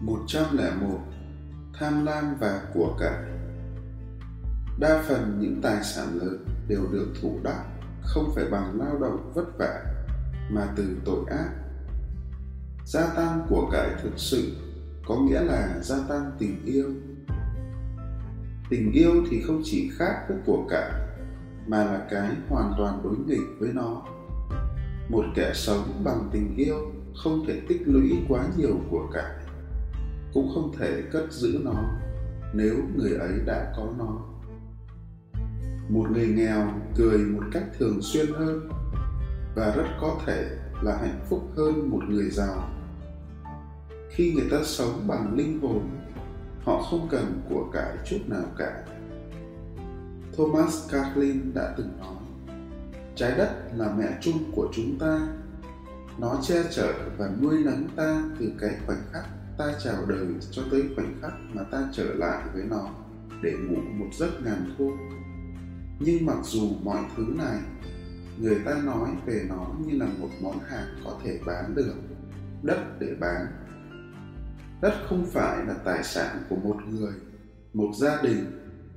101 Tham lam và của cải Đa phần những tài sản lớn đều được thủ đắc không phải bằng lao động vất vả, mà từ tội ác. Gia tăng của cải thực sự có nghĩa là gia tăng tình yêu. Tình yêu thì không chỉ khác với của cải, mà là cái hoàn toàn đối nghịch với nó. Một kẻ sống bằng tình yêu không thể tích lũy quá nhiều của cải cũng không thể cất giữ nó nếu người ấy đã có nó. Một người nghèo cười một cách thường xuyên hơn và rất có thể là hạnh phúc hơn một người giàu. Khi người ta sống bằng linh hồn, họ không cần của cải chút nào cả. Thomas carlin đã từng nói, trái đất là mẹ chung của chúng ta. Nó che chở và nuôi nấng ta từ cái khoảnh khắc ta chào đời cho tới khoảnh khắc mà ta trở lại với nó, để ngủ một giấc ngàn thu. Nhưng mặc dù mọi thứ này, người ta nói về nó như là một món hàng có thể bán được, đất để bán. Đất không phải là tài sản của một người, một gia đình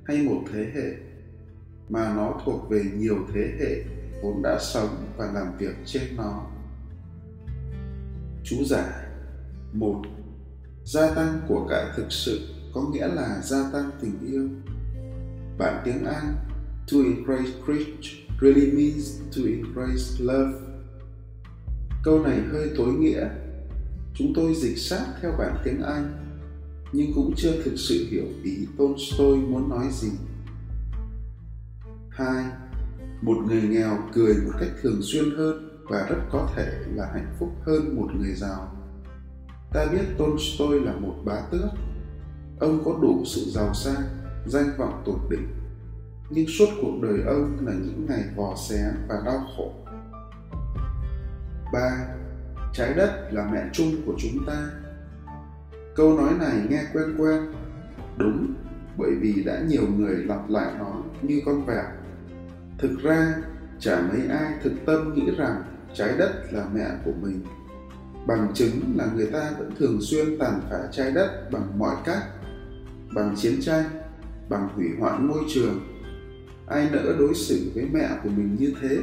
hay một thế hệ, mà nó thuộc về nhiều thế hệ vốn đã sống và làm việc trên nó. Chú giải một gia tăng của cải thực sự có nghĩa là gia tăng tình yêu. Bản tiếng anh, to increase rich really means to increase love. Câu này hơi tối nghĩa. Chúng tôi dịch sát theo bản tiếng anh, nhưng cũng chưa thực sự hiểu ý tolstoy muốn nói gì. Hai, một người nghèo cười một cách thường xuyên hơn và rất có thể là hạnh phúc hơn một người giàu ta biết tolstoy là một bá tước. Ông có đủ sự giàu sang, danh vọng tột đỉnh. Nhưng suốt cuộc đời ông là những ngày vò xé và đau khổ. Ba, trái đất là mẹ chung của chúng ta. Câu nói này nghe quen quen. Đúng, bởi vì đã nhiều người lặp lại nó như con vẹt thực ra, chả mấy ai thực tâm nghĩ rằng trái đất là mẹ của mình bằng chứng là người ta vẫn thường xuyên tàn phá trái đất bằng mọi cách. Bằng chiến tranh, bằng hủy hoại môi trường. Ai nỡ đối xử với mẹ của mình như thế?